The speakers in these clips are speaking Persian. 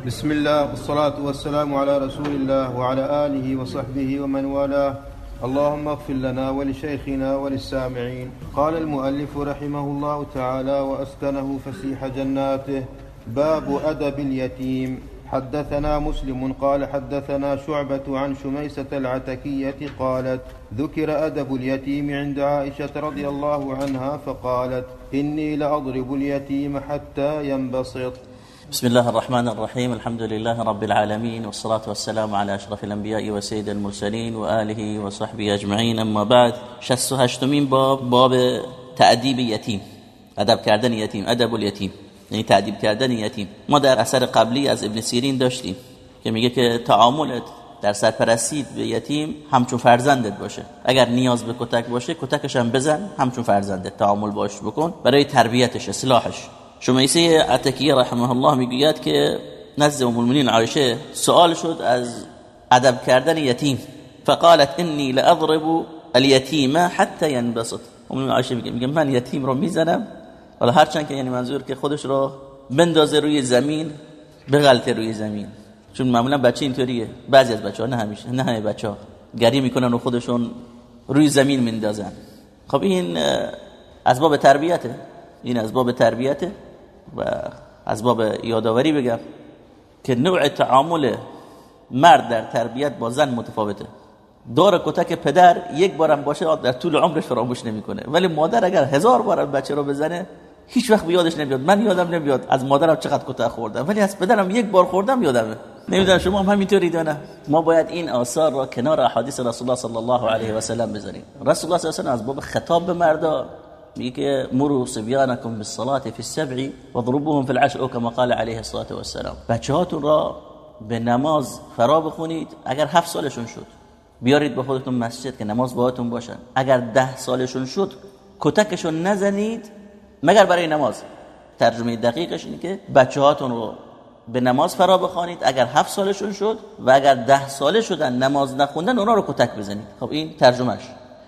بسم الله والصلاة والسلام على رسول الله وعلى آله وصحبه ومن والاه. اللهم اغفر لنا ولشيخنا وللسامعين. قال المؤلف رحمه الله تعالى وأسكنه فسيح جناته. باب أدب اليتيم. حدثنا مسلم قال حدثنا شعبة عن شميسة العتكية قالت ذكر أدب اليتيم عند عائشة رضي الله عنها فقالت إني لأضرب اليتيم حتى ينبسط. بسم الله الرحمن الرحيم الحمد لله رب العالمين والصلاة والسلام على أشرف الأنبياء وسيد المرسلين وآله وصحبه أجمعين أما بعد شست هشتمين باب باب تعديب يتيم ادب کردن یتیم ادب الیتیم یعنی تعدیب کردن یتیم ما در اثر قبلی از ابن سیرین داشتیم که میگه که تعاملت در سرپرستی به یتیم همچون فرزندت باشه اگر نیاز به کتک باشه کتکش هم بزن همچون فرزندت تعامل باش بکن برای تربیتش اصلاحش شمیسه عتکیه رحمه الله می‌گوید که نزد ام المؤمنین عایشه سوال شد از ادب کردن یتیم. فقالت انی لاضرب اليتیم حتى ينبسط ام عایشه میگه میگه من یتیم رو می‌زنم حالا هرچند که یعنی منظور که خودش رو بندازه روی زمین بغلطه روی زمین. چون معمولا بچه اینطوریه. بعضی از بچه ها نه همیشه نه همه بچه ها گری می‌کنن و خودشون روی زمین میندازن. خب این از باب تربیته. این از باب تربیته. و از باب یادآوری بگم که نوع تعامل مرد در تربیت با زن متفاوته. دور کتک پدر یک بارم باشه در طول عمرش فراموش نمی‌کنه. ولی مادر اگر هزار بار بچه رو بزنه هیچ وقت یادش نمیاد. من یادم نمیاد از مادرم چقدر کتک خوردم. ولی از پدرم یک بار خوردم یادمه. نمی‌دونم شما هم همینطوری نه. ما باید این آثار را کنار احادیث رسول الله صلی الله علیه و سلم بزنیم رسول الله صلی الله علیه و سلم از باب خطاب به مردا میگه مرو صبیانکم بالصلاه فی السبع واضربوهم فی العشر او کما قال علیه الصلاه والسلام. بچه‌هاتون را به نماز فرا بخونید. اگر هفت سالشون شد بیارید به خودتون مسجد که نماز باهاتون باشن. اگر ده سالشون شد کتکشون نزنید مگر برای نماز. ترجمه دقیقش اینه که بچه رو به نماز فرا بخوانید. اگر هفت سالشون شد و اگر ده ساله شدن نماز نخوندن اونا رو کتک بزنید. خب این ترجمهش.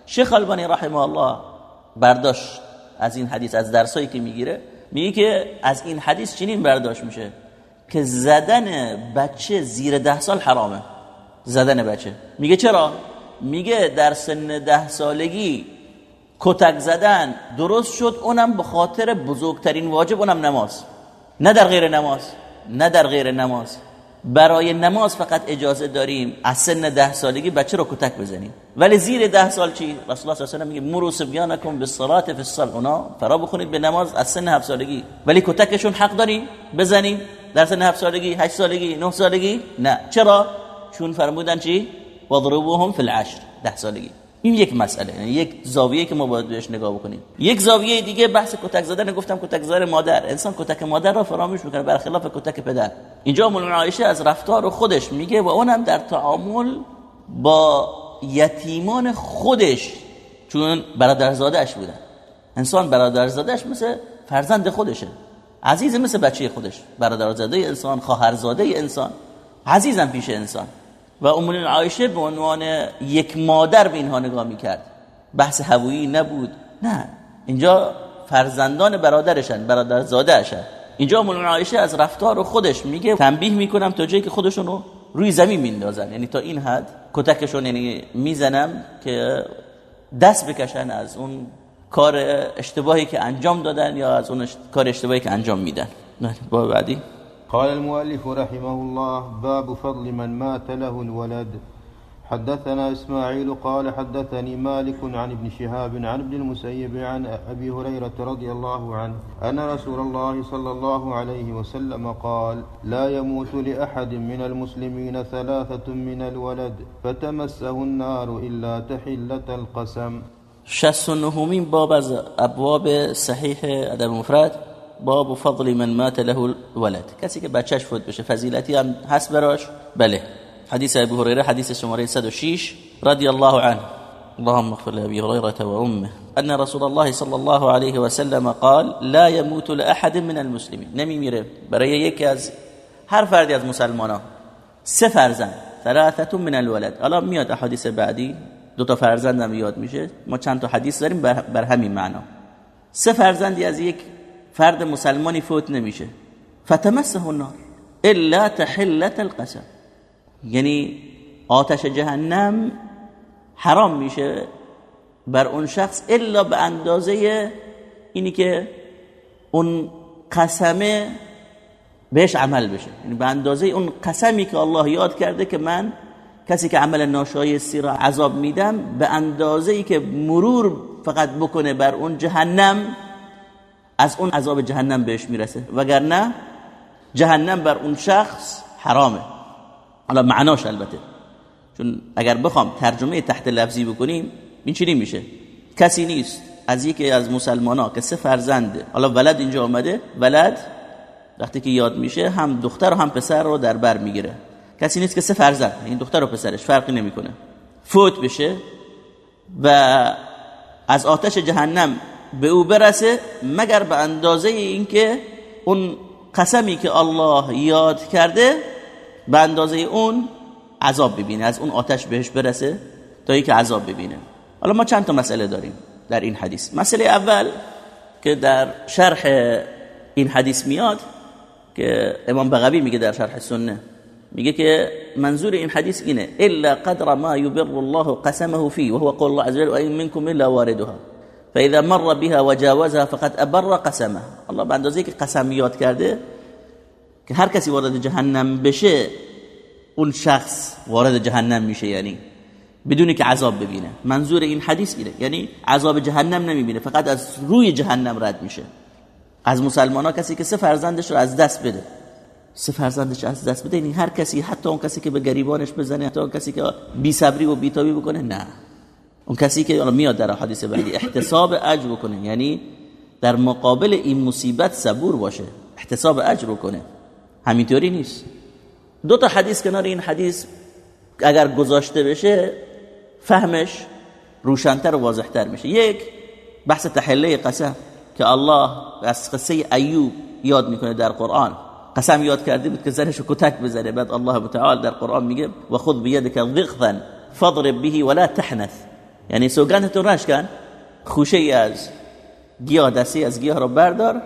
شیخ البانی رحمه الله برداشت از این حدیث از درسایی که می‌گیره میگه که از این حدیث چنین برداشت میشه که زدن بچه زیر ده سال حرامه. زدن بچه. میگه چرا؟ میگه در سن ده سالگی کتک زدن درست شد اونم به خاطر بزرگترین واجب اونم نماز. نه در غیر نماز نه در غیر نماز. برای نماز فقط اجازه داریم از سن ده سالگی بچه رو کتک بزنیم. ولی زیر ده سال چی؟ رسول الله صلی الله علیه و میگه مرو صبیانکم بالصلاه فی الصل اونا فرا بخونید به نماز از سن هفت سالگی. ولی کتکشون حق داریم بزنیم. در سن هفت سالگی هشت سالگی نه سالگی؟ نه. چرا؟ چون فرمودن چی؟ وضربوهم فی العشر. ده سالگی. این یک مسئله یعنی یک زاویه که ما باید بهش نگاه بکنیم. یک زاویه دیگه بحث کتک زدن گفتم کتک زدن مادر. انسان کتک مادر را فراموش می‌کنه برخلاف کتک پدر. اینجا مولانا عایشه از رفتار خودش میگه و اونم در تعامل با یتیمان خودش چون برادرزادهش بودن. انسان برادرزادهش مثل فرزند خودشه. عزیز مثل بچه خودش. برادرزاده انسان خواهرزاده انسان. عزیزم پیش انسان. و ام عایشه به عنوان یک مادر به اینها نگاه می‌کرد. بحث هوایی نبود. نه اینجا فرزندان برادرشن برادرزادهشن اینجا ام عایشه از رفتار خودش میگه تنبیه می‌کنم تا جایی که خودشون رو روی زمین میندازن. یعنی تا این حد کتکشون یعنی می‌زنم که دست بکشن از اون کار اشتباهی که انجام دادن یا از اون کار اشتباهی که انجام میدن. با بعدی. قال المؤلف رحمه الله باب فضل من مات له الولد. حدثنا إسماعيل قال حدثني مالك عن ابن شهاب عن ابن المسيب عن أبي هريرة رضي الله عنه أن رسول الله صلى الله عليه وسلم قال لا يموت لأحد من المسلمين ثلاثة من الولد فتمسه النار إلا تحلة القسم. شست نهمين باب از ابواب صحیح ادب مفرد. باب فضل من مات له الولد. کسی که بچهش فوت بشه فضیلتی هم هست براش؟ بله. حديث أبي هريرة حديث شمارين سد وشيش رضي الله عنه. اللهم اغفر لأبي هريرة وأمه أن رسول الله صلى الله عليه وسلم قال لا يموت لأحد من المسلمين نمی میره. برای یکی از هر فردی از مسلمانا سه فرزند. ثلاثه من الولد. حالا میاد احادیث بعدی. دو تا فرزند هم یاد میشه. ما چند تا حدیث داریم بر همین معنا. سه فرزندی از یک فرد مسلمانی فوت نمیشه. فتمسه النار. الا تحلت القسم یعنی آتش جهنم حرام میشه بر اون شخص الا به اندازه اینی که اون قسمه بهش عمل بشه. یعنی به اندازه اون قسمی که الله یاد کرده که من کسی که عمل ناشایستی را عذاب میدم به اندازه ای که مرور فقط بکنه بر اون جهنم از اون عذاب جهنم بهش می‌رسه. وگرنه جهنم بر اون شخص حرامه. حالا معناش البته. چون اگر بخوام ترجمه تحت لفظی بکنیم این چی میشه. کسی نیست. از یکی از مسلمان ها که سه فرزنده حالا ولد اینجا آمده ولد وقتی که یاد میشه هم دختر و هم پسر رو در بر می‌گیره. کسی نیست که سه فرزند این دختر و پسرش فرقی نمی‌کنه. فوت بشه و از آتش جهنم به او برسه مگر به اندازه اینکه اون قسمی که الله یاد کرده به اندازه اون عذاب ببینه از اون آتش بهش برسه تا اینکه عذاب ببینه. حالا ما چند تا مسئله داریم در این حدیث. مسئله اول که در شرح این حدیث میاد که امام بغوی میگه در شرح سنه میگه که منظور این حدیث اینه الا قدر ما يبر الله قسمه فيه وهو قول الله عز وجل وان منكم الا واردها. فاذا مر بها وجاوزها فقد ابر قسمه. الله اندازه که قسم یاد کرده که هر کسی وارد جهنم بشه اون شخص وارد جهنم میشه یعنی بدونی که عذاب ببینه. منظور این حدیث اینه یعنی عذاب جهنم نمی‌بینه فقط از روی جهنم رد میشه. از مسلمان ها کسی که سه فرزندش رو از دست بده. سه فرزندش از دست بده یعنی هر کسی حتی اون کسی که به گریبانش بزنه حتی اون کسی که بی صبری و بیتابی بکنه نه. اون کسی که میاد در حدیث بعدی احتساب اجر بکنه. یعنی در مقابل این مصیبت صبور باشه. احتساب اجر بکنه. همینطوری نیست. دو تا حدیث کنار این حدیث اگر گذاشته بشه فهمش روشنتر و واضحتر میشه. یک بحث تحله قسم که الله از قصه ایوب یاد می‌کنه در قرآن. قسم یاد کرده بود که زنش کتک بزنه. بعد الله متعال در قرآن میگه و خود بیدک ضغطا فضرب به ولا تحنث. یعنی سوگندتون رش کن. خوشه ای از گیاه دستی از گیاه رو بردار.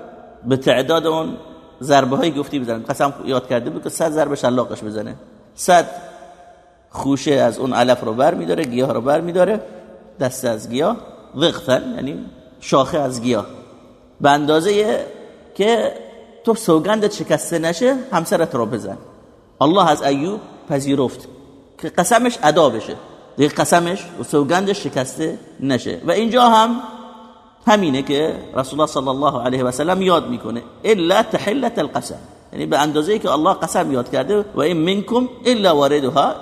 به تعداد اون ضربه های گفتی بزنن. قسم یاد کرده بود که صد ضربه شلاقش بزنه. صد خوشه از اون علف رو بر میداره گیاه رو بر میداره دست از گیاه. ضغطا یعنی شاخه از گیاه. به اندازه که تو سوگندت شکسته نشه همسرت رو بزن. الله از ایوب پذیرفت که قسمش ادا بشه. دیگه قسمش و سوگندش شکسته نشه. و اینجا هم همینه که رسول الله صلی الله علیه و سلم یاد می‌کنه. الا تحلت القسم. یعنی به اندازه که الله قسم یاد کرده و این منکم الا واردها.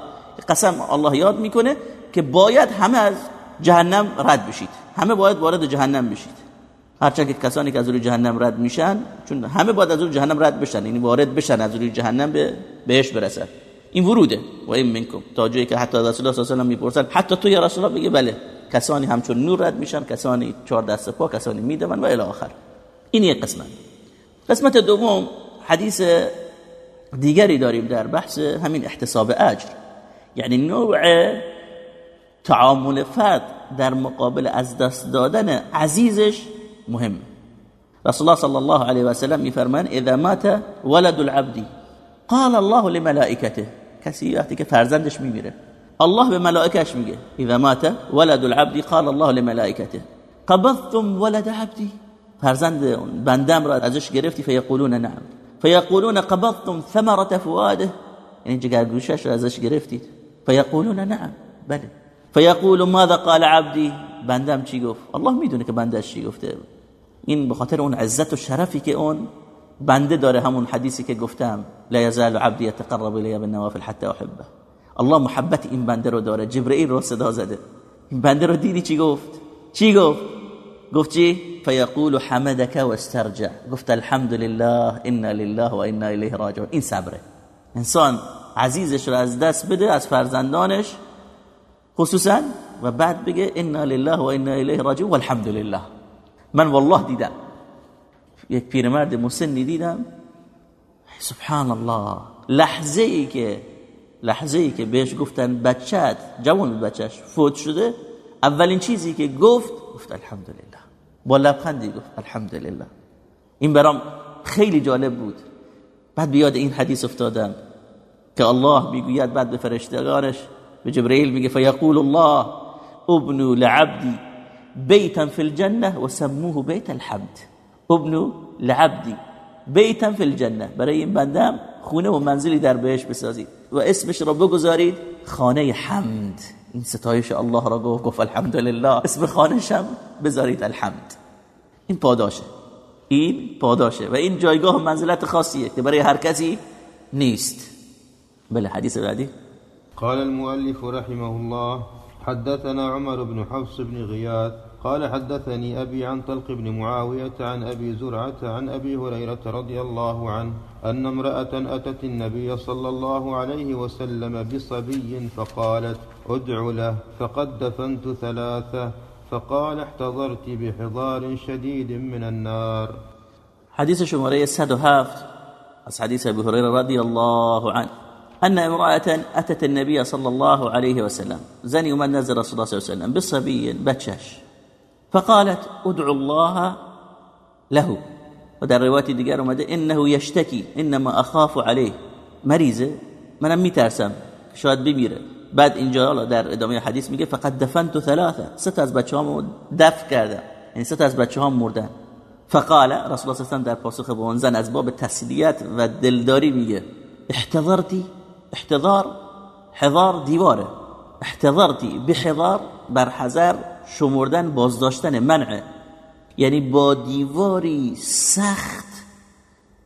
قسم الله یاد می‌کنه که باید همه از جهنم رد بشید. همه باید وارد جهنم بشید. هرچند که کسانی که از روی جهنم رد میشن چون همه باید از روی جهنم رد بشن. یعنی وارد بشن از روی جهنم به بهش برسن. این وروده. و این منکم. تا جایی که حتی رسول الله صلی الله علیه و می‌پرسن حتی تو یا رسول الله بگه بله. کسانی همچون نور رد میشن کسانی چهار دست پا کسانی میدون و الی آخر. این یک قسمت. قسمت دوم حدیث دیگری داریم در بحث همین احتساب اجر. یعنی نوع تعامل فرد در مقابل از دست دادن عزیزش مهم. رسول الله صلی الله علیه و سلم میفرمان اذا مات ولد العبد قال الله لملائكته کسی وقتی که فرزندش میمیره. الله به ملائکش میگه اذا مات ولد العبد قال الله لملائكته قبضتم ولد عبدي فرزند بندم را ازش گرفتی فیقولون نعم. فیقولون قبضتم ثمرة فواده یعنی جگر گوشش را ازش گرفتید. فیقولون نعم. بله. فیقول ماذا قال عبدی؟ بندم چی گفت؟ الله می‌دونه که بندش چی گفته. این به خاطر اون عزت و شرفی که اون بنده داره همون حدیثی که گفتم لا یزال عبدی يتقرب الی بالنوافل حتى احبه. الله محبت این بنده رو داره. جبرئیل رو صدا زده. این بنده رو دیدی چی گفت؟ چی گفت؟ گفت چی؟ فیقول حمدك واسترجع گفت الحمد لله انا لله و انا الیه راجعون. این صبره. انسان عزیزش رو از دست بده از فرزندانش خصوصا و بعد بگه انا لله و انا الیه راجعون والحمد لله من والله دیدم. یک پیرمرد مسنی دیدم. سبحان الله لحظه ای که لحظه ای که بهش گفتن بچت جوان بچهش فوت شده اولین چیزی که گفت گفت الحمدلله. با لبخندی گفت الحمدلله. این برام خیلی جالب بود. بعد بیاد این حدیث افتادم که الله می‌گوید بعد به فرشتگانش به جبرئیل میگه فیقول الله ابنو لعبدی بیتا فی الجنه و سموه بیت الحمد. ابنو لعبدی. بیتا فی الجنه برای این خونه و منزلی در بهش بسازید. و اسمش را بگذارید خانه حمد. این ستایش الله را گفت گفت الحمدلله. اسم خانه هم بذارید الحمد. این پاداشه. این پاداشه. و این جایگاه منزلت خاصیه که برای هر کسی نیست. بله حدیث بعدی. قال المؤلف رحمه الله حدثنا عمر بن حفص بن غياث قال حدثني أبي عن طلق بن معاوية عن أبي زرعة عن أبي هريرة رضي الله عنه أن امرأة أتت النبي صلى الله عليه وسلم بصبي فقالت ادع له فقد دفنت ثلاثة فقال احتضرت بحضار شديد من النار. حديث شمارية 107 از حديث أبي هريرة رضي الله عنه. أن امرأة أتت النبي صلى الله عليه وسلم. زني ومن نزل رسول الله صلى الله عليه وسلم بصبي بتشش فقالت ادعو الله له. ودر رواية دیگر اومده انه يشتكي انما اخاف عليه مریضه؟ منم میترسم شاید بمیره. بعد اینجا در ادامه حدیث میگه فقط دفنت ثلاثه. سه از بچه‌هامو دفن کردم. یعنی سه از بچه‌هام مردن. فقال رسول الله صلی در پاسخ به اون زن از باب تسلیت و دلداری میگه احتضرتی احتضار حضار دیواره. احتضرتی بحضار بر حذر شمردن بازداشتن منع. یعنی با دیواری سخت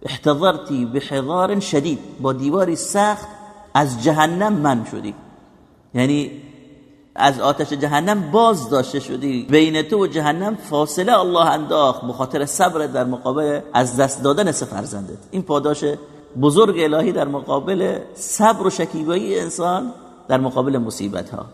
احتضرتی بحضار شدید. با دیواری سخت از جهنم من شدی. یعنی از آتش جهنم باز داشته شدی. بین تو و جهنم فاصله الله انداخت. بخاطر صبر در مقابل از دست دادن سفرزندت این پاداش بزرگ الهی در مقابل صبر و شکیبایی انسان در مقابل مصیبت ها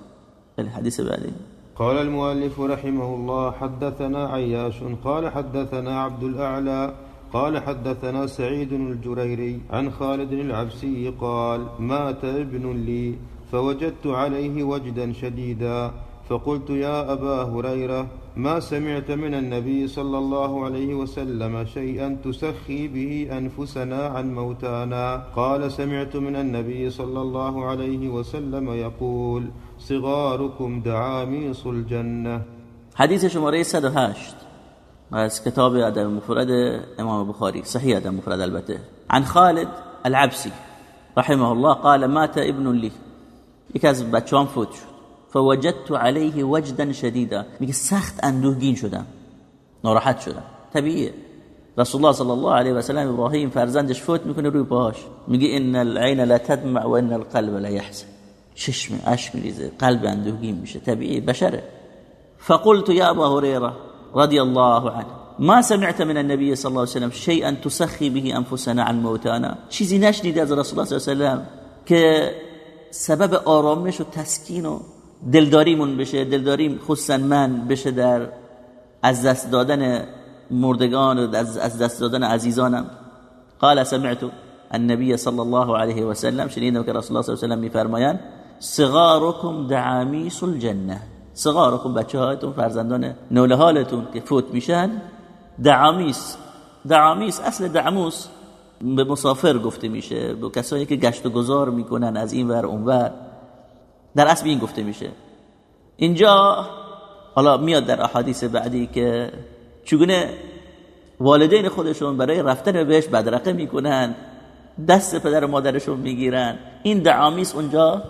الحديث بعدين قال المؤلف رحمه الله حدثنا عياش قال حدثنا عبد الأعلى قال حدثنا سعيد الجريري عن خالد العبسي قال مات ابن لي فوجدت عليه وجدا شديدا. فقلت يا أبا هريرة ما سمعت من النبي صلى الله عليه وسلم شيئا تسخي به أنفسنا عن موتانا؟ قال سمعت من النبي صلى الله عليه وسلم يقول صغاركم دعاميص الجنة. حديث شماره 108 از کتاب ادب مفرد امام بخاري صحيح ادب مفرد البته. عن خالد العبسي رحمه الله قال مات ابن لي یک از بچه‌ام فوت شد. فوجدت عليه وجدا شديدا. میگه سخت اندوهگین شدم. ناراحت شدم. طبیعیه. رسول الله صلی الله علیه و سلم ابراهیم فرزندش فوت میکنه روی پاهاش. میگه ان العين لا تدمع و ان القلب لا يحزن چشم اشک میریزه. قلب اندوهگین میشه. طبیعی بشره. فقلت يا أبا هريرة رضي الله عنه. ما سمعت من النبي صلى الله عليه وسلم شيئا تسخي به أنفسنا عن موتانا. چیزی نشنید از رسول الله صلی الله علیه و که سبب آرامش و تسکین و دلداریمون بشه دلداریم خصوصا من بشه در از دست دادن مردگان و از دست دادن عزیزانم. قال سمعت النبي صلى الله عليه وسلم شنیدم که رسول الله صلی الله علیه و میفرمایند صغاركم دعامیس الجنه صغاركم بچه‌هاتون فرزندان نوله حالتون که فوت میشن. دعامیس. دعامیس اصل دعموس به مسافر گفته میشه به کسایی که گشت و گذار می‌کنن از این ور اونور در اصل این گفته میشه. اینجا حالا میاد در احادیث بعدی که چگونه والدین خودشون برای رفتن بهش بدرقه می‌کنن دست پدر و مادرشون می‌گیرن. این دعامیس اونجا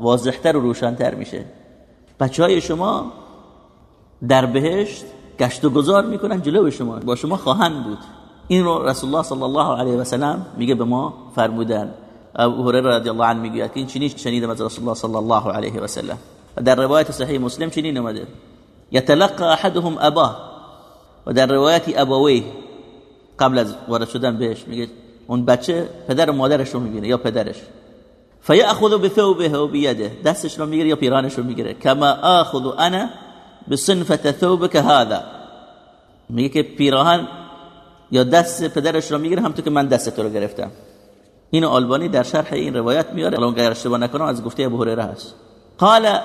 واضحتر و روشنتر میشه. بچه های شما در بهشت گشت و گذار می‌کنن جلو شما. با شما خواهند بود. این رو رسول الله صلی الله علیه و سلم میگه به ما فرمودن. ابو هریره رضی الله عنه میگه که این شنیدم از رسول الله صلی الله علیه و سلم در روایت صحیح مسلم چنین اومده یتلقى احدهم اباه و در روایت قبل از وارد شدن بهش میگه اون بچه پدر و مادرش رو میبینه یا پدرش فیاخذ بثوبه و بیده دستش رو میگیره یا پیرانش رو میگیره کما اخذ أنا بصنفه ثوبك هذا میگه که پیراهن یا دست پدرش رو میگیره همونطور که من دست تو رو گرفتم اینو آلبانی در شرح این روایت میاره. الان اگر اشتباه نکنم از گفته ابو هریره قال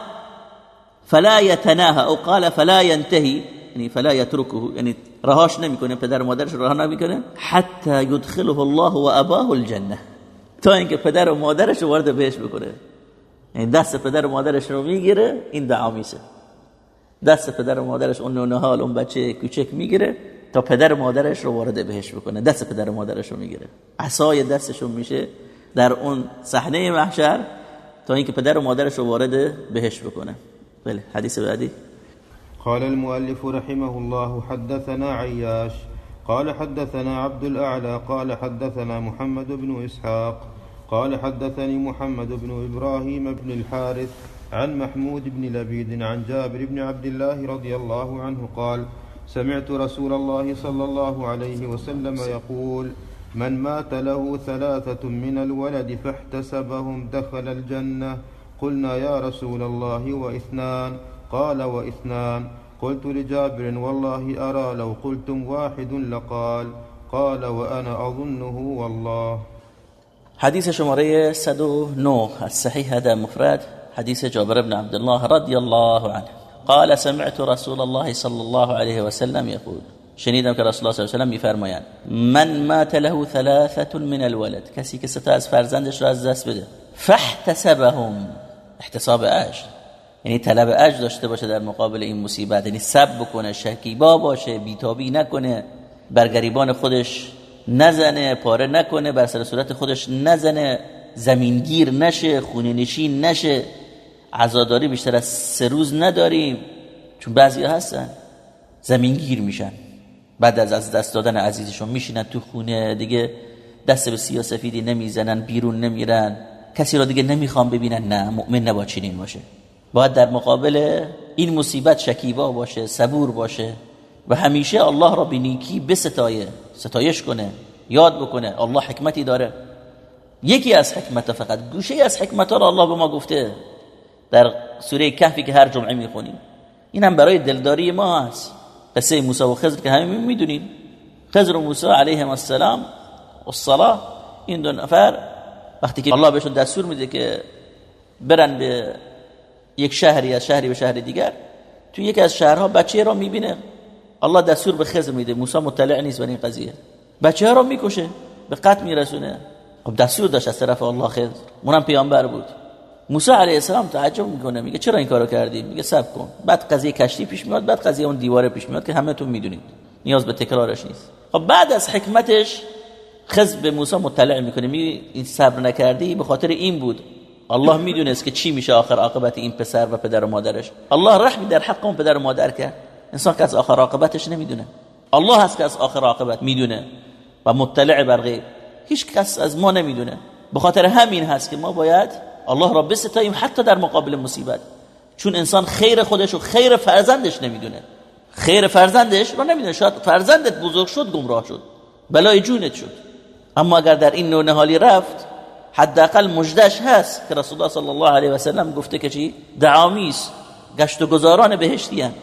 فلا يتناهى او قال فلا ينتهي یعنی فلا یترکه یعنی رهاش نمی‌کنه پدر مادرش راه نمی‌کنه. حتی یدخله الله و اباه الجنه تا اینکه پدر و مادرش وارد بهش بکنه. یعنی دست پدر و مادرش رو می‌گیره این دعامیسه دست پدر و مادرش اون نونه حال اون بچه کوچک می‌گیره. تا پدر مادرش رو وارد بهش بکنه. دست پدر مادرش رو می‌گیره. عصای دستشون میشه در اون صحنه محشر تا اینکه پدر و مادرش رو وارد بهش بکنه. بله حدیث بعدی. قال المؤلف رحمه الله حدثنا عياش. قال حدثنا عبد الأعلى. قال حدثنا محمد بن إسحاق. قال حدثني محمد بن إبراهيم بن الحارث عن محمود بن لبيد عن جابر بن عبد الله رضي الله عنه قال سمعت رسول الله صلى الله عليه وسلم يقول من مات له ثلاثة من الولد فاحتسبهم دخل الجنة. قلنا يا رسول الله واثنان. قال واثنان. قلت لجابر والله أرى لو قلتم واحد لقال. قال وأنا أظنه والله. حديث شماره 109 الصحيح هذا مفرد. حديث جابر بن عبد الله رضي الله عنه. قال سمعت رسول الله صلى الله عليه وسلم يقول شنیدم که رسول الله صلی الله علیه و میفرمایند من مات له ثلاثه من الولد کسی که سه از فرزندش را از دست بده فاحتسبهم. احتساب اجر یعنی طلب اجر داشته باشه در مقابل این مصیبت یعنی سب بکنه شکیبا باشه بیتابی نکنه بر گریبان خودش نزنه پاره نکنه بر سر صورت خودش نزنه زمینگیر نشه خونه نشین نشه. عزاداری بیشتر از سه روز نداریم. چون بعضی هستن. زمینگیر میشن. بعد از از دست دادن عزیزشون میشینن تو خونه. دیگه دست به سیاسفیدی نمی‌زنن بیرون نمیرن. کسی را دیگه نمی‌خوام ببینن. نه مؤمن نبا چنین باشه. باید در مقابل این مصیبت شکیبا باشه صبور باشه. و همیشه الله را به نیکی بستایه ستایش کنه یاد بکنه. الله حکمتی داره. یکی از حکمت فقط گوشه از حکمت را الله به ما گفته. در سوره کهفی که هر جمعه می‌خونیم. این هم برای دلداری ما هست. قصه موسی و خضر که همه می‌دونیم. خضر و موسی علیهم السلام و الصلاة. این دو نفر وقتی که الله بهشون دستور میده که برن به یک شهری از شهری به شهر دیگر تو یکی از شهرها بچه را می‌بینه. الله دستور به خضر میده. موسی مطلع نیست بر این قضیه. بچه را می‌کشه. به قتل میرسونه. خب دستور داشت از طرف الله خضر. اونم پیامبر بود. موسی علیه السلام تعجب می‌کنه میگه چرا این کارو کردی؟ میگه صبر کن. بعد قضیه کشتی پیش میاد بعد قضیه اون دیواره پیش میاد که همتون می‌دونید. نیاز به تکرارش نیست. خب بعد از حکمتش خز به موسی مطلع می‌کنه میگه این صبر نکردی به خاطر این بود. الله می‌دونست که چی میشه آخر عاقبت این پسر و پدر و مادرش. الله رحمی در حق اون پدر و مادر کرد. انسان که از آخر عاقبتش نمی‌دونه. الله هست که از آخر عاقبت می‌دونه و مطلع بر غیب. هیچ کس از ما نمی‌دونه. به خاطر همین هست که ما باید الله را بستاییم حتی در مقابل مصیبت. چون انسان خیر خودش و خیر فرزندش نمی‌دونه. خیر فرزندش رو نمی‌دونه. شاید فرزندت بزرگ شد گمراه شد. بلای جونت شد. اما اگر در این نوع نهالی رفت حداقل مجدش هست که رسول الله صلی الله علیه و سلم گفته که چی؟ دعامیس گشت و گذاران بهشتی هن.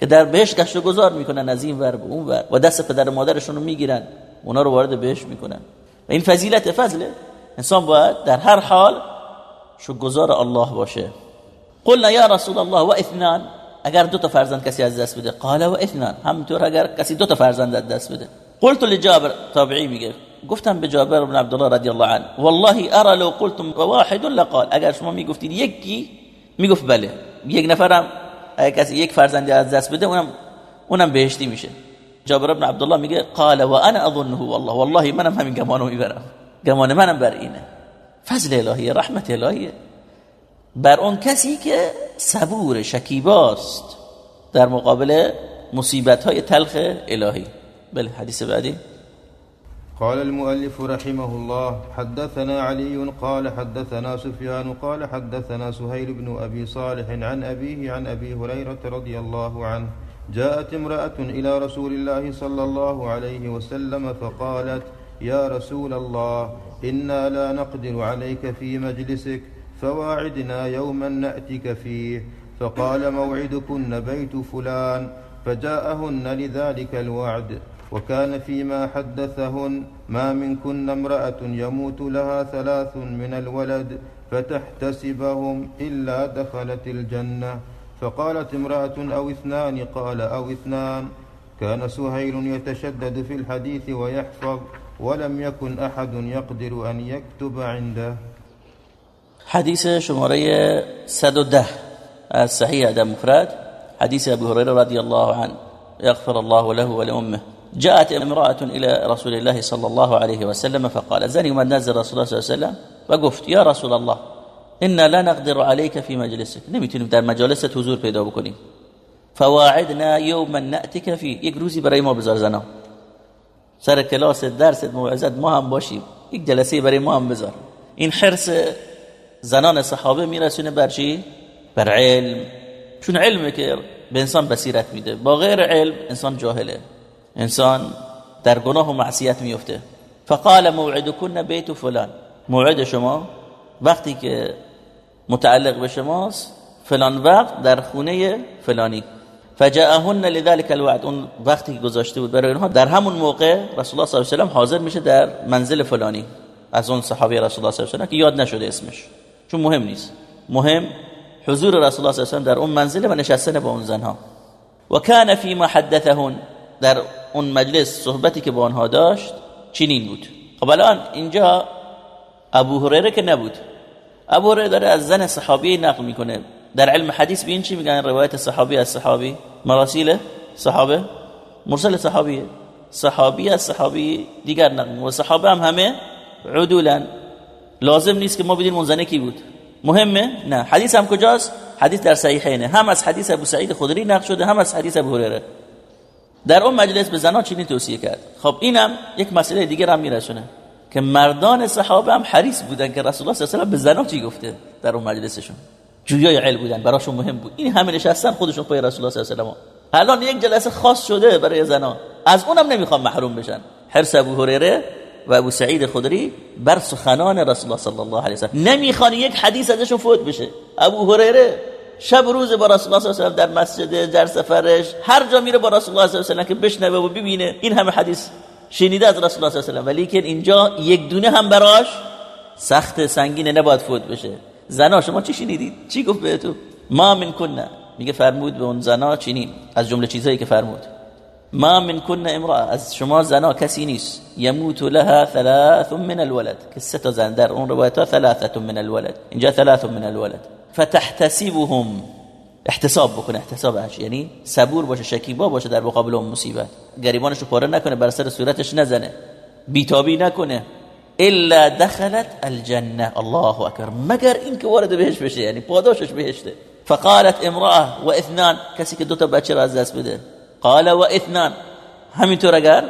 که در بهشت گشت و گذار می‌کنن از این ور به اون ور. و دست پدر و مادرشون رو می‌گیرن. اونا رو وارد بهشت می‌کنن. و این فضیلت فضله. انسان باید در هر حال گذار الله باشه. قلنا یا رسول الله و اثنان. اگر دو تا فرزند کسی از دست بده قال و اثنان. همینطور اگر کسی دو تا فرزند از دست بده. قلت لجابر تابعی میگه. گفتم به جابر بن عبد الله رضی الله عنه. والله ارى لو قلتم واحد لقال. اگر شما می‌گفتید یکی می‌گفت بله. یک نفرم. اگر کسی یک فرزندی از دست بده اونم اونم بهشتی میشه. جابر بن عبد الله میگه قال وانا اظنه والله. والله منم همین گمانو می‌برم. گمان منم بر اینه. فضل الهی رحمت الهی. بر اون کسی که صبور شکیباست در مقابل مصیبت های تلخ الهی. بله حدیث بعدی. قال المؤلف رحمه الله حدثنا علي قال حدثنا سفيان قال حدثنا سهيل بن أبي صالح عن أبيه عن أبي هريرة رضي الله عنه. جاءت امرأة إلى رسول الله صلى الله عليه وسلم فقالت يا رسول الله إنا لا نقدر عليك في مجلسك فواعدنا يوما نأتك فيه. فقال موعدكن بيت فلان فجاءهن لذلك الوعد. وكان فيما حدثهن ما منكن امرأة يموت لها ثلاث من الولد فتحتسبهم إلا دخلت الجنة. فقالت امرأة أو اثنان قال أو اثنان. كان سهيل يتشدد في الحديث ويحفظ ولم يكن أحد يقدر أن يكتب عنده. حديث 110 از صحیح ادب مفرد. حديث أبي هريرة رضي الله عنه. يغفر الله له ولأمه. جاءت امرأة إلى رسول الله صلى الله عليه وسلم فقال زني من نزل رسول الله صلى الله عليه وسلم؟ وقفت يا رسول الله إنا لا نقدر عليك في مجلسك. نمیتونیم در مجالست حضور پیدا بکنیم. فواعدنا يوما نأتك فيه. یک برای ما بذار سر کلاس درس موعظت ما هم باشیم. یک جلسه برای ما هم بذار. این حرس زنان صحابه میرسونه بر چی؟ بر علم. چون علمه که به انسان بصیرت میده. با غیر علم انسان جاهله. انسان در گناه و معصیت میفته. فقال موعدكن بیت فلان. موعد شما وقتی که متعلق به شماست فلان وقت در خونه فلانی. فجاءهن لذلك الوعد. اون وقتی که گذاشته بود برای اونها در همون موقع رسول الله صلی الله علیه و سلم حاضر میشه در منزل فلانی. از اون صحابی رسول الله صلی الله علیه و سلم که یاد نشده اسمش. چون مهم نیست. مهم حضور رسول الله صلی الله علیه و سلم در اون منزل و نشستن با اون زنها. و کان فيما حدثهن در اون مجلس صحبتی که با آنها داشت چنین بود. خب الان اینجا ابو هریره که نبود. ابو هریره داره از زن صحابی نقل می‌کنه. در علم حدیث بین چی میگن؟ روایت صحابی از صحابی. مراسیل صحابه. مرسل صحابی. صحابی از صحابی دیگر نقل و صحابه هم همه عدولا لازم نیست که ما بدیم اون زنه کی بود. مهمه؟ نه. حدیث هم کجاست؟ حدیث در صحیحینه. هم از حدیث ابو سعید خدری نقل شده هم از حدیث ابو هریره. در اون مجلس به زنان چینی توصیه کرد. خب اینم یک مسئله دیگر هم میرسونه که مردان صحابه هم حریص بودن که رسول الله صلی الله علیه و به زنان چی گفته در اون مجلسشون. جویای علم بودن براشون مهم بود. این همه نشستن خودشون پای رسول الله صلی الله علیه و الان یک جلسه خاص شده برای زنان. از اونم نمی‌خوام محروم بشن. حرس ابو هریره و ابو سعید خدری بر سخنان رسول الله صلی الله علیه و سلم. نمی‌خوان یک حدیث ازشون فوت بشه. ابو هریره شب روز با رسول الله صلی الله علیه و در مسجد در سفرش هر جا میره با رسول الله صلی الله علیه و که بشنوه و ببینه. این همه حدیث شنیده از رسول الله صلی الله علیه و ولی اینجا یک دونه هم براش سخت سنگین نباید فوت بشه. زنا شما چی شنیدید؟ چی گفت بهتون؟ ما من کنه میگه فرمود به اون زنا چنین. از جمله چیزایی که فرمود. ما من کنه امرأة. از شما زنا کسی نیست. یموت لها ثلاث من الولد. که سه تا زن در اون روایت ثلاثه من الولد. اینجا ثلاث من الولد. فتحتسبهم. احتساب بکنه احتساب احش یعنی صبور باشه شکیبا باشه در مقابل اون مصیبت. گریبانشو پاره نکنه بر سر صورتش نزنه. بیتابی نکنه. الا دخلت الجنه الله اکبر مگر اینکه وارد بهش بشه یعنی پاداشش بهشته فقالت امراه و اثنان کسی که دو تا بچه را از دست بده. قال و اثنان همینطور اگر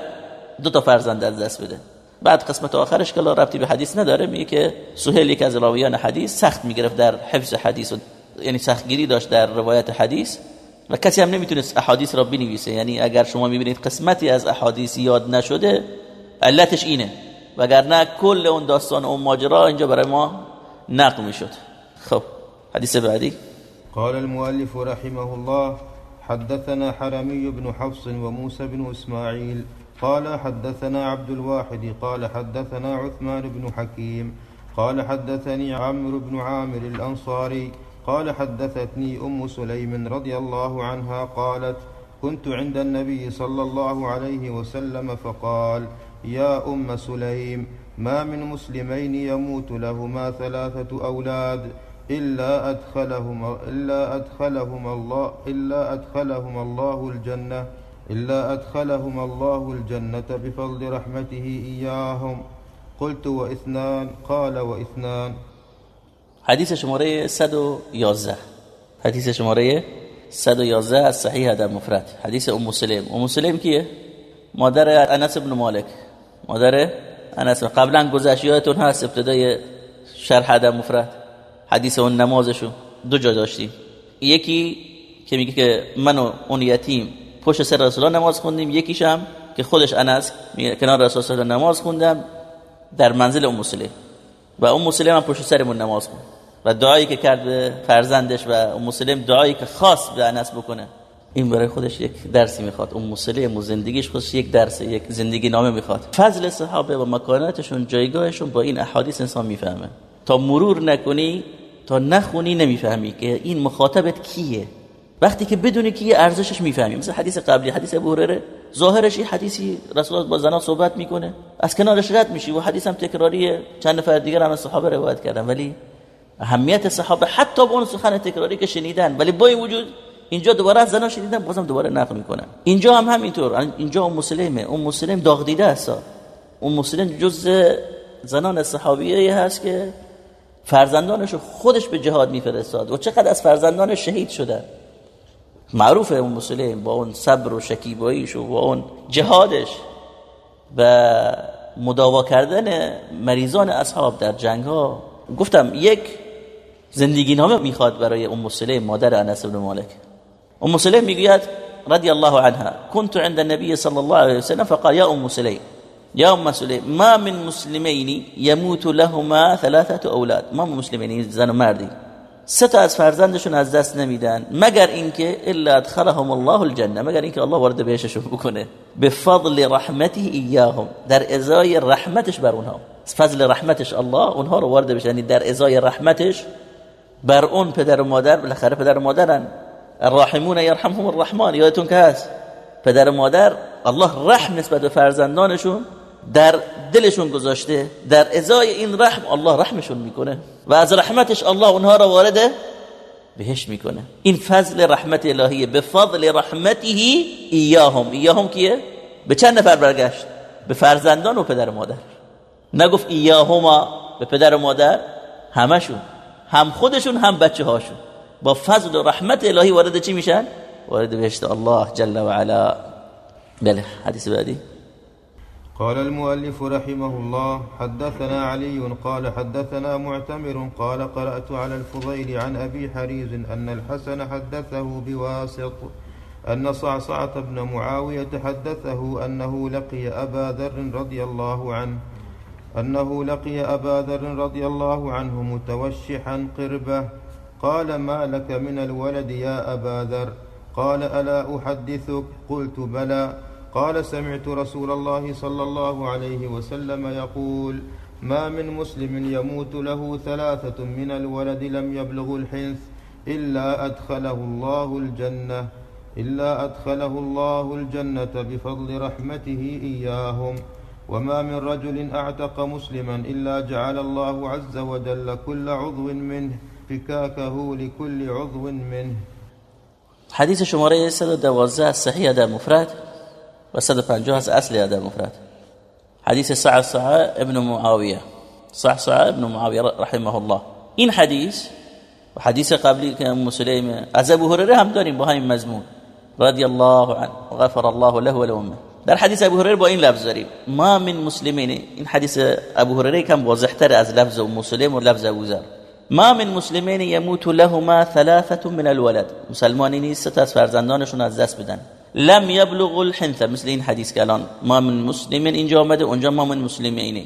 دو تا فرزند از دست بده. بعد قسمت آخرش که ربطی به حدیث نداره میگه که سهیل یک از راویان حدیث سخت می‌گرفت در حفظ حدیث یعنی سختگیری داشت در روایت حدیث. و کسی هم نمی‌تونست احادیث را بنویسه. یعنی اگر شما می‌بینید قسمتی از احادیث یاد نشده علتش اینه. وگرنه کل اون داستان اون ماجرا اینجا برای ما نقل میشد. خب حدیث بعدی. قال المؤلف رحمه الله حدثنا حرمي بن حفص وموسى بن اسماعيل قال حدثنا عبد الواحد قال حدثنا عثمان بن حكيم قال حدثني عمرو بن عامر الأنصاري قال حدثتني أم سليم رضي الله عنها قالت كنت عند النبي صلى الله عليه وسلم فقال يا أم سليم ما من مسلمين يموت لهما ثلاثة أولاد إلا أدخلهم إلا أدخلهم الله إلا أدخلهم الله الجنة إلا أدخلهم الله الجنة بفضل رحمته إياهم. قلت وإثنان قال وإثنان. حدیث شماره 111 حدیث شماره 111 از صحیح در مفرد. حدیث ام سلیم. ام سلیم کیه؟ مادر انس بن مالک. مادر انس. قبلا گذشت. یادتون هست ابتدای شرح در مفرد؟ حدیث اون نمازشو دو جا داشتیم. یکی که میگه که من و اون یتیم پشت سر رسول الله نماز خوندیم. یکیشم که خودش انس کنار رسول الله نماز خوندم در منزل ام سلیم و ام مسلم هم پشت سرمون نماز کن و دعایی که کرد به فرزندش و ام مسلم دعایی که خاص به انس بکنه. این برای خودش یک درسی می‌خواد. ام مسلم و زندگیش خودش یک درس یک زندگی نامه می‌خواد. فضل صحابه و مکاناتشون جایگاهشون با این احادیث انسان می‌فهمه. تا مرور نکنی تا نخونی نمی‌فهمی که این مخاطبت کیه. وقتی که بدونی که ارزشش می‌فهمی. مثل حدیث قبلی حدیث ابو هریره. ظاهرش یه حدیثی رسول با زنا صحبت می‌کنه. از کنارش رد میشی و حدیث هم تکراریه. چند نفر دیگر هم صحابه روایت کردن. ولی اهمیت صحابه حتی با اون سخن تکراری که شنیدن. ولی با این وجود اینجا دوباره از زنا شنیدن بازم دوباره نقل می‌کنن اینجا هم همینطور. اینجا اون مسلمه. اون مسلم داغ دیده است. اون مسلم جز زنان صحابیه هست که فرزندانش خودش به جهاد میفرستاد. و چقدر از فرزندانش شهید شده. معروفه اون مسلم با اون صبر و شکیباییش و با اون جهادش. و مداوا کردن مریضان اصحاب در جنگ ها گفتم یک زندگی نامه می‌خواد برای ام مسلم مادر انس بن مالک. ام مسلم می‌گوید رضی الله عنها كنت عند النبي صلى الله عليه وسلم فقال يا ام مسلم يا ام مسلم ما من مسلمين يموت لهما ثلاثه اولاد ما من مسلمين زن و مردی. سه تا از فرزندشون از دست نمیدن مگر اینکه الا ادخلهم الله الجنه مگر اینکه الله وارد بهشتشون بکنه. به فضل رحمته ایاهم در ازای رحمتش بر اونها. فضل رحمتش الله اونها رو وارد بشه یعنی در ازای رحمتش بر اون پدر و مادر بالاخره پدر و مادرن. الراحمون يرحمهم الرحمن یادتون که هست؟ پدر و مادر الله رحم نسبت به فرزندانشون در دلشون گذاشته در ازای این رحم الله رحمشون می‌کنه و از رحمتش الله اونها را وارد بهش می‌کنه. این فضل رحمت الهیه به فضل رحمته ایاهم. ایاهم کیه؟ به چند نفر برگشت؟ به فرزندان و پدر و مادر. نگفت ایاهما به پدر و مادر؟ همشون. هم خودشون هم بچه هاشون با فضل و رحمت الهی وارد چی میشن؟ وارد بهشت الله جل و علا بله حدیث بعدی. قال المؤلف رحمه الله حدثنا علي قال حدثنا معتمر قال قرأت على الفضيل عن أبي حريز أن الحسن حدثه بواسط أن صعصعة بن معاوية حدثه أنه لقي أبا ذر رضي الله عنه أنه لقي أبا ذر رضي الله عنه متوشحا قربة قال ما لك من الولد يا أبا ذر؟ قال ألا أحدثك؟ قلت بلى. قال سمعت رسول الله صلى الله عليه وسلم يقول ما من مسلم يموت له ثلاثة من الولد لم يبلغ الحنث إلا أدخله الله الجنة إلا أدخله الله الجنة بفضل رحمته إياهم. وما من رجل أعتق مسلما إلا جعل الله عز وجل كل عضو منه فكاكه لكل عضو منه. حديث شمارة 112 صحيح در مفرد. و 150 از اصل ادب مفرد. حدیث صعصع ابن معاویه صعصع ابن معاویه رحمه الله. این حدیث و حدیث قبلی که مسلم از أبو هریره هم داریم با همین مضمون رضی الله عنه غفر الله له و لامه در حدیث أبو هریره با این لفظ داریم ما من مسلمین این حدیث أبو هریره کم واضحتر از لفظ مسلم و لفظ أبو ذر. ما من مسلمین يموت لهما ثلاثه من الولد. مسلمانی نیست از فرزندانشون از دست بدن. لم يبلغ الحنث مثل این حدیث که الان. ما من مسلمین اینجا آمده اونجا ما من مسلمینه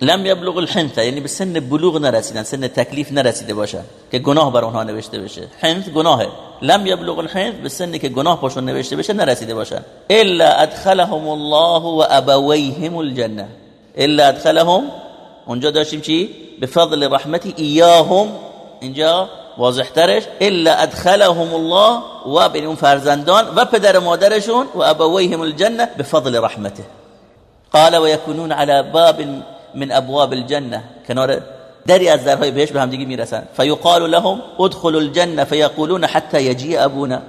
لم يبلغ الحنث یعنی به سن بلوغ نرسیدن سن تکلیف نرسیده باشن که گناه بر اونها نوشته بشه. حنث گناهه. لم يبلغ الحنث به سنی که گناه پاشون نوشته بشه نرسیده باشن الا ادخلهم الله و ابويهم الجنه الا ادخلهم اونجا داشتیم چی؟ به فضل رحمتی ایاهم اینجا واضح ترش الا ادخلهم الله و بین اون فرزندان و پدر مادرشون و ابویهم الجنه بفضل رحمته. قال و یکونون على باب من ابواب الجنه کنار دری از درهای بهش به همدیگه می‌رسن. فیقال لهم ادخلوا الجنه فيقولون حتى يجيء ابونا.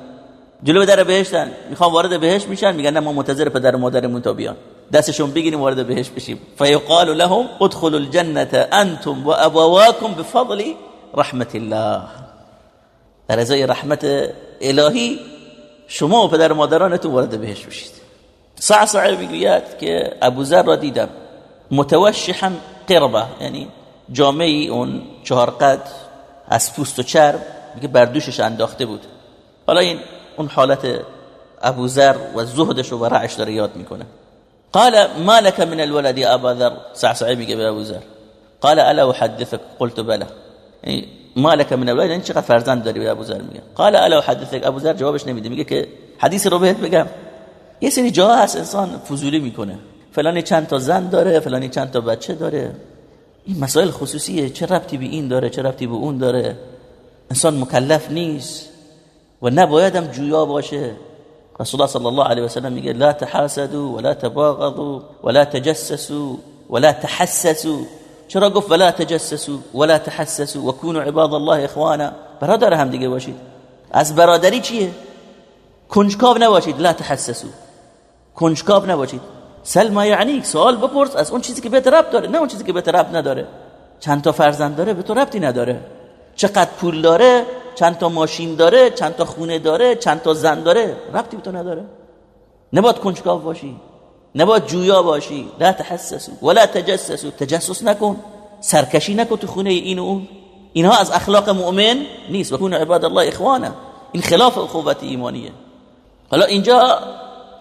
جلو در بهشتن. می‌خوام وارد بهش میشن میگن ما منتظر پدر و مادرمون تا بیان. دستشون بگیریم وارد بهش بشیم. فیقال لهم ادخلوا الجنه انتم و ابواكم بفضل رحمت الله. در ازای رحمت الهی شما و پدر مادرانتون وارد بهش بشید. صعصع می‌گوید که ابو ذر را دیدم. متوشحا قربه یعنی جامعه اون چهار قد از پوست و چرم میگه بردوشش انداخته بود. حالا این اون حالت ابو ذر و زهدش و ورعش داره یاد می‌کنه. قال ما لك من الولد يا ابا ذر؟ صعصع میگه به ابو ذر. قال الا احدثك قلت بلى. یعنی مالک من یعنی چقدر فرزند داری به ابو ذر میگه قال الا حدثك ابو ذر جوابش نمیده میگه که حدیث رو بهت بگم. یه سری جا انسان فضولی می‌کنه. فلانی چند تا زن داره فلانی چند تا بچه داره. این مسائل خصوصیه. چه ربطی به این داره چه ربطی به اون داره؟ انسان مکلف نیست و نباید هم جویا باشه. رسول الله صلی الله علیه و سلم میگه لا تحاسدوا ولا تباغضوا ولا تجسسوا ولا تحسسوا چرا گفت ولا تجسسوا ولا تحسسوا وكونوا عباد الله اخوانا برادر هم دیگه باشید از برادری چیه کنجکاو نباشید لا تحسسوا کنجکاو نباشید سلما یعنی سوال بپرس از اون چیزی که بهت رب داره نه اون چیزی که بهت رب نداره چند تا فرزند داره به تو ربطی نداره چقدر پول داره چند تا ماشین داره چند تا خونه داره چند تا زن داره. ربطی به تو نداره. نباید کنجکاو باشی. نباید جویا باشی. لا تحسسو ولا تجسسو. تجسس نکن. سرکشی نکن تو خونه این و اون. اینها از اخلاق مؤمن نیست. بکون عباد الله اخوانا. این خلاف اخوت ایمانیه. حالا اینجا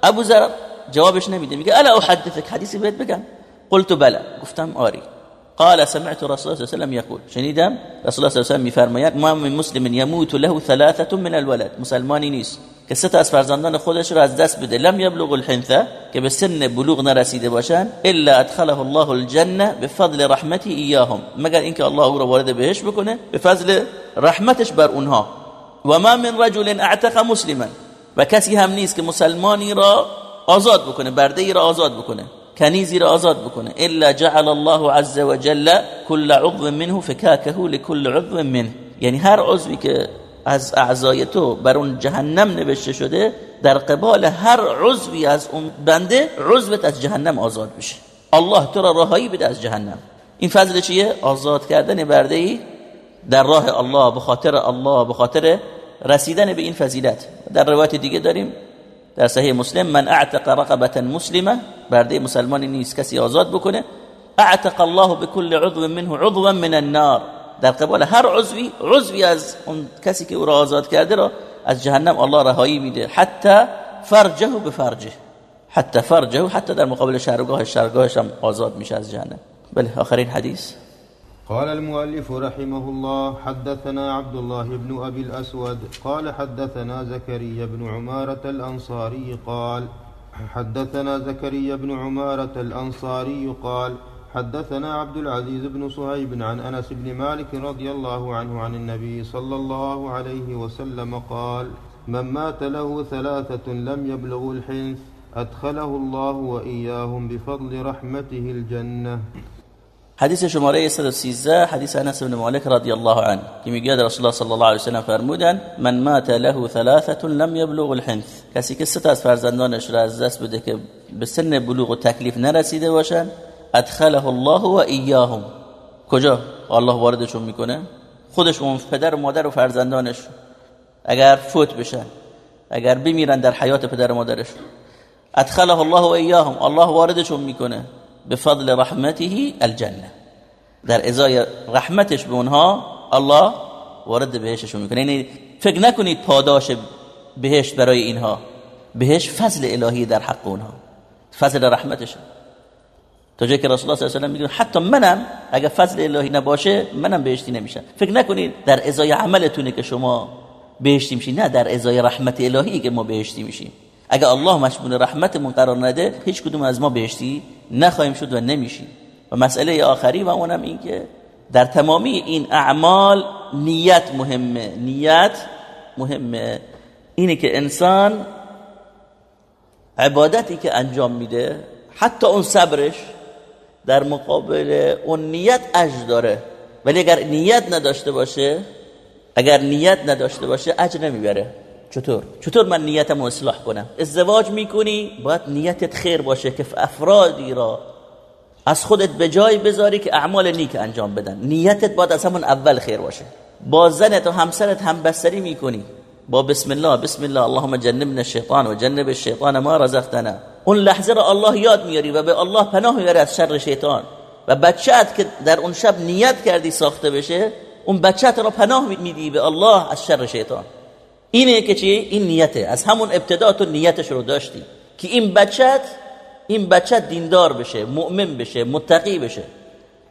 ابو ذر جوابش نمیده. میگه الا احدثك حدیثی بهت بگم. قلت بلا. گفتم آری. قال سمعت رسول الله صلى الله عليه وسلم يقول شنیدم؟ رسول الله الله عليه وسلم میفرماید ما من مسلم له ثلاثه من الولد. مسلمانی نیست که از فرزندان خودش رو از دست بده. لم يبلغ الحنثه که سن بلوغ نرسیده باشن الا ادخله الله الجنه بفضل رحمته اياهم مگر اینکه الله او وارد بهش بکنه؟ به فضل رحمتش بر اونها. و ما من رجل اعتق مسلما. و کسی هم نیست که را آزاد بکنه برده ای را آزاد بکنه. کنیزی را آزاد بکنه. الا جعل الله عز وجل كل عضو منه فكاكه لكل عضو منه. یعنی هر عضوی که از اعضای تو بر اون جهنم نوشته شده در قبال هر عضوی از اون بنده عضوت از جهنم آزاد بشه الله تو را رهایی بده از جهنم. این فضل چیه؟ آزاد کردن برده ای در راه الله به خاطر الله به خاطر رسیدن به این فضیلت. در روایت دیگه داریم در صحیح مسلم من اعتق رقبه مسلمه برده مسلمانی نیست کسی آزاد بکنه اعتق الله بكل عضو منه عضوا من النار در قبال هر عضوی عضوی از اون کسی که او را آزاد کرده را از جهنم الله رهایی میده حتی فرجه به فرجه حتی فرجه حتی در مقابل شرگاه شرگاهش هم آزاد میشه از جهنم. بله آخرین حدیث. قال المؤلف رحمه الله حدثنا عبد الله بن أبي الأسود قال حدثنا زكريا بن عمارة الأنصاري قال حدثنا زكريا بن عمارة الأنصاري قال حدثنا عبد العزيز بن صهيب عن أنس بن مالك رضي الله عنه عن النبي صلى الله عليه وسلم قال من مات له ثلاثة لم يبلغوا الحنث أدخله الله وإياهم بفضل رحمته الجنة. حدیث شماره 113 حدیث انس بن مالک رضی الله عنه که میگه رسول الله صلی الله علیه و سلم فرمودن من مات له ثلاثه لم يبلغ الحنث. کسی که سه از فرزندانش را از دست بده که به سن بلوغ و تکلیف نرسیده باشن ادخله الله و ایاهم. کجا؟ الله واردشون می‌کنه؟ خودش اون پدر و مادر و فرزندانش. اگر فوت بشن اگر بمیرن در حیات پدر و مادرش. ادخله الله و ایاهم. الله واردشون می‌کنه. به فضل رحمته الجنه در ازای رحمتش به اونها الله وارد بهشتشون می‌کنه. یعنی فکر نکنید پاداش بهشت برای اینها. بهش فضل الهی در حق اونها. فضل رحمتش. تا جایی که رسول الله صلی الله علیه و میگه حتی منم اگه فضل الهی نباشه منم بهشتی نمیشم. فکر نکنید در ازای عملتونه که شما بهشتی میشید نه در ازای رحمت الهی که ما بهشتی میشیم. اگه الله مشمول رحمتمون قرار نده هیچ کدوم از ما بهشتی نخواهیم شد و نمیشیم. و مسئله آخری و اونم این که در تمامی این اعمال نیت مهمه. نیت مهمه. اینه که انسان عبادتی که انجام میده حتی اون صبرش در مقابل اون نیت اجر داره. ولی اگر نیت نداشته باشه اگر نیت نداشته باشه اجر نمی‌بره. چطور؟ چطور من نیتم اصلاح کنم؟ ازدواج می‌کنی؟ باید نیتت خیر باشه که افرادی را از خودت به جای بذاری که اعمال نیک انجام بدن. نیتت باید از همون اول خیر باشه. با زنت و همسرت هم بستری می‌کنی. با بسم الله بسم الله اللهم جنبنا الشیطان و جنب الشیطان ما رزقتنا. اون لحظه را الله یاد میاری و به الله پناه میاری از شر شیطان. و بچت که در اون شب نیت کردی ساخته بشه اون بچت را پناه میدی به الله از شر شیطان. اینه که چی؟ این نیته. از همون ابتدا تو نیتش رو داشتی. که این بچت این بچت دیندار بشه مؤمن بشه متقی بشه.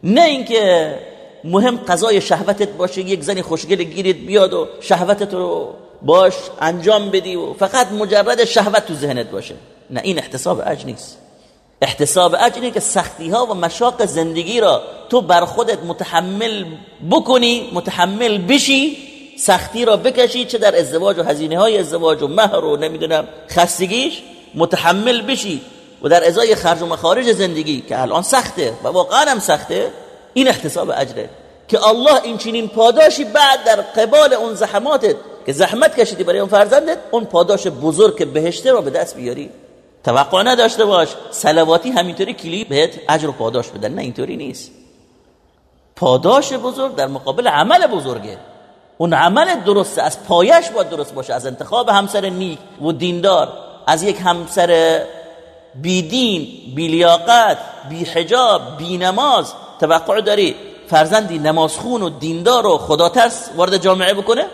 نه اینکه مهم قضای شهوتت باشه یک زنی خوشگل گیرید بیاد و شهوتت رو باش انجام بدی و فقط مجرد شهوت تو ذهنت باشه. نه این احتساب اجر نیست. احتساب اجر که سختی ها و مشاق زندگی را تو بر خودت متحمل بکنی متحمل بشی سختی را بکشی چه در ازدواج و هزینه های ازدواج و مهر و نمی‌دونم خستگیش متحمل بشی و در ازای خرج و مخارج زندگی که الان سخته و واقعا هم سخته این احتساب اجره. که الله این چنین پاداشی بعد در قبال اون زحماتت که زحمت کشیدی برای اون فرزندت اون پاداش بزرگ بهشته رو به دست بیاری. توقع نداشته باش. سلواتی همینطوری کلی بهت اجر و پاداش بدن. نه اینطوری نیست. پاداش بزرگ در مقابل عمل بزرگه. اون عمل درسته از پایش باید درست باشه. از انتخاب همسر نیک و دیندار از یک همسر بی دین بی لیاقت بی حجاب بی نماز توقع داری فرزندی نمازخون و دیندار و خدا ترس وارد جامعه بکنه؟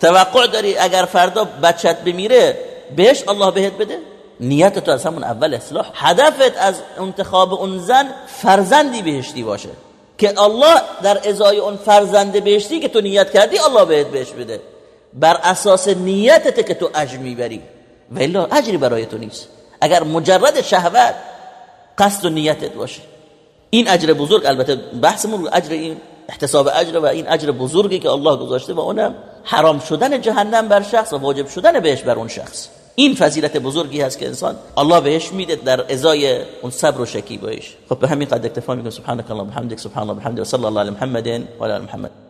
توقع داری اگر فردا بچت بمیره بهش الله بهت بده؟ نیت تو از همون اول اصلاح. هدفت از انتخاب اون زن فرزندی بهشتی باشه. که الله در ازای اون فرزند بهشتی که تو نیت کردی الله بهت بهش بده. بر اساس نیتت که تو اجر می‌بری. ولی اجری برای تو نیست. اگر مجرد شهوت قصد و نیتت باشه. این اجر بزرگ البته بحثمون رو اجر این احتساب اجر و این اجر بزرگی که الله گذاشته و اونم حرام شدن جهنم بر شخص و واجب شدن بهش بر اون شخص. این فضیلت بزرگی هست که انسان الله بهش میده در ازای اون صبر و شکیبایش. خب به همین قد اکتفا می‌کنم سبحانك اللهم وبحمدك سبحان الله وبحمده وصلى الله على محمد وعلى محمد.